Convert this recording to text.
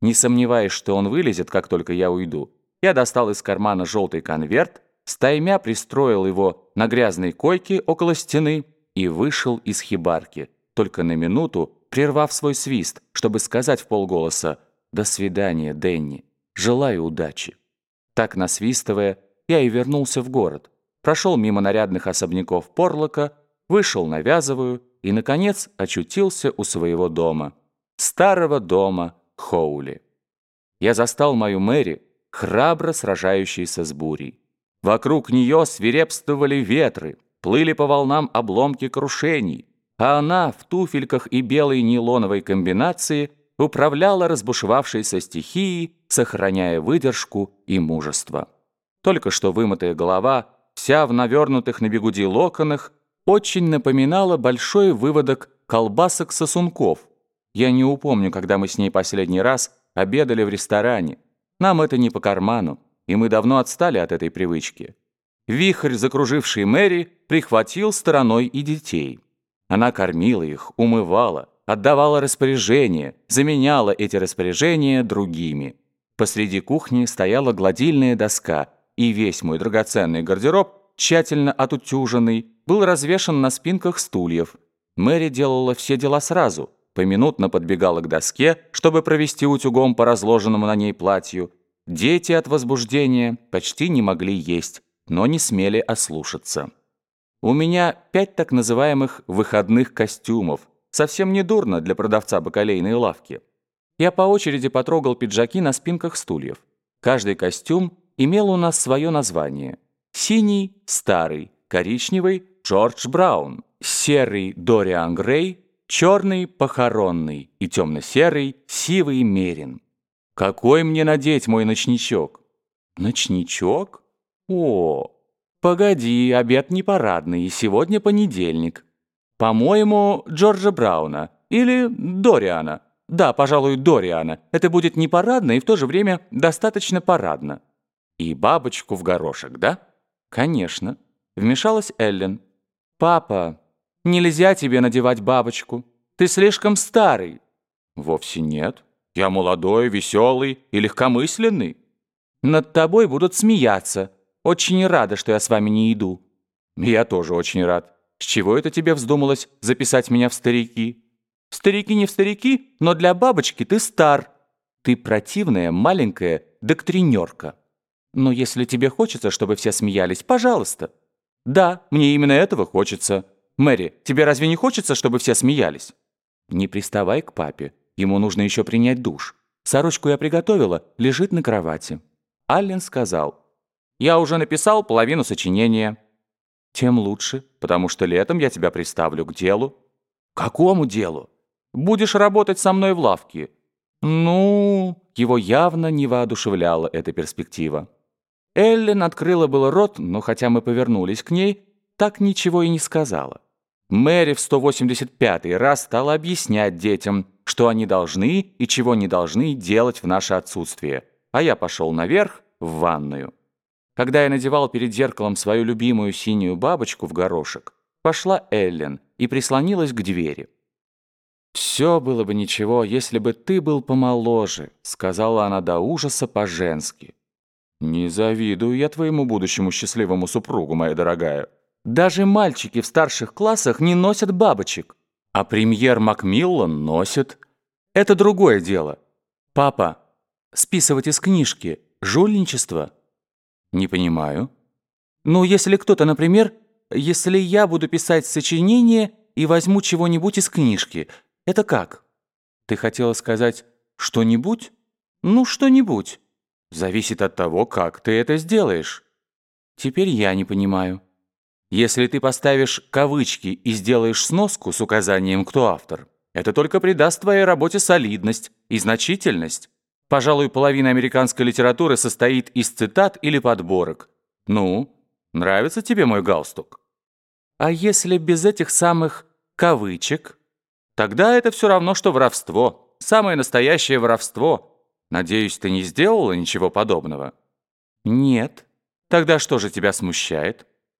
Не сомневаясь, что он вылезет, как только я уйду, я достал из кармана желтый конверт, стаймя пристроил его на грязной койке около стены и вышел из хибарки, только на минуту прервав свой свист, чтобы сказать в полголоса «До свидания, Денни, желаю удачи». Так насвистывая, я и вернулся в город, прошел мимо нарядных особняков Порлока, вышел на Вязовую и, наконец, очутился у своего дома. Старого дома Хоули. Я застал мою Мэри, храбро сражающейся с бурей. Вокруг нее свирепствовали ветры, плыли по волнам обломки крушений, а она в туфельках и белой нейлоновой комбинации управляла разбушевавшейся стихией, сохраняя выдержку и мужество. Только что вымытая голова, вся в навернутых на бегуди локонах, очень напоминала большой выводок колбасок-сосунков. Я не упомню, когда мы с ней последний раз обедали в ресторане. Нам это не по карману, и мы давно отстали от этой привычки. Вихрь, закруживший Мэри, прихватил стороной и детей. Она кормила их, умывала, отдавала распоряжения, заменяла эти распоряжения другими. Посреди кухни стояла гладильная доска, и весь мой драгоценный гардероб, тщательно отутюженный, был развешан на спинках стульев. Мэри делала все дела сразу, поминутно подбегала к доске, чтобы провести утюгом по разложенному на ней платью. Дети от возбуждения почти не могли есть, но не смели ослушаться. У меня пять так называемых «выходных костюмов», совсем не дурно для продавца бакалейной лавки. Я по очереди потрогал пиджаки на спинках стульев. Каждый костюм имел у нас свое название. Синий – старый, коричневый – Джордж Браун, серый – Дориан Грей, черный – похоронный и темно-серый – сивый мерин. Какой мне надеть мой ночничок? Ночничок? О, погоди, обед не парадный, и сегодня понедельник. По-моему, Джорджа Брауна или Дориана. Да, пожалуй, Дориана. Это будет не парадно и в то же время достаточно парадно. И бабочку в горошек, да? Конечно. Вмешалась Эллен. Папа, нельзя тебе надевать бабочку. Ты слишком старый. Вовсе нет. Я молодой, веселый и легкомысленный. Над тобой будут смеяться. Очень рада, что я с вами не иду. Я тоже очень рад. С чего это тебе вздумалось записать меня в старики? Старики не в старики, но для бабочки ты стар. Ты противная маленькая доктринерка. Но если тебе хочется, чтобы все смеялись, пожалуйста. Да, мне именно этого хочется. Мэри, тебе разве не хочется, чтобы все смеялись? Не приставай к папе. Ему нужно еще принять душ. Сорочку я приготовила, лежит на кровати. Аллен сказал, «Я уже написал половину сочинения». «Тем лучше, потому что летом я тебя приставлю к делу». «Какому делу?» «Будешь работать со мной в лавке». «Ну...» Его явно не воодушевляла эта перспектива. Эллен открыла было рот, но хотя мы повернулись к ней, так ничего и не сказала. Мэри в 185-й раз стала объяснять детям, что они должны и чего не должны делать в наше отсутствие, а я пошел наверх в ванную. Когда я надевал перед зеркалом свою любимую синюю бабочку в горошек, пошла Эллен и прислонилась к двери. «Все было бы ничего, если бы ты был помоложе», — сказала она до ужаса по-женски. «Не завидую я твоему будущему счастливому супругу, моя дорогая. Даже мальчики в старших классах не носят бабочек, а премьер Макмиллан носит. Это другое дело. Папа, списывать из книжки – жульничество?» «Не понимаю». «Ну, если кто-то, например, если я буду писать сочинение и возьму чего-нибудь из книжки, это как?» «Ты хотела сказать «что-нибудь»?» «Ну, что-нибудь». Зависит от того, как ты это сделаешь. Теперь я не понимаю. Если ты поставишь кавычки и сделаешь сноску с указанием, кто автор, это только придаст твоей работе солидность и значительность. Пожалуй, половина американской литературы состоит из цитат или подборок. Ну, нравится тебе мой галстук? А если без этих самых кавычек? Тогда это все равно, что воровство. Самое настоящее воровство – Надеюсь, ты не сделала ничего подобного? Нет. Тогда что же тебя смущает?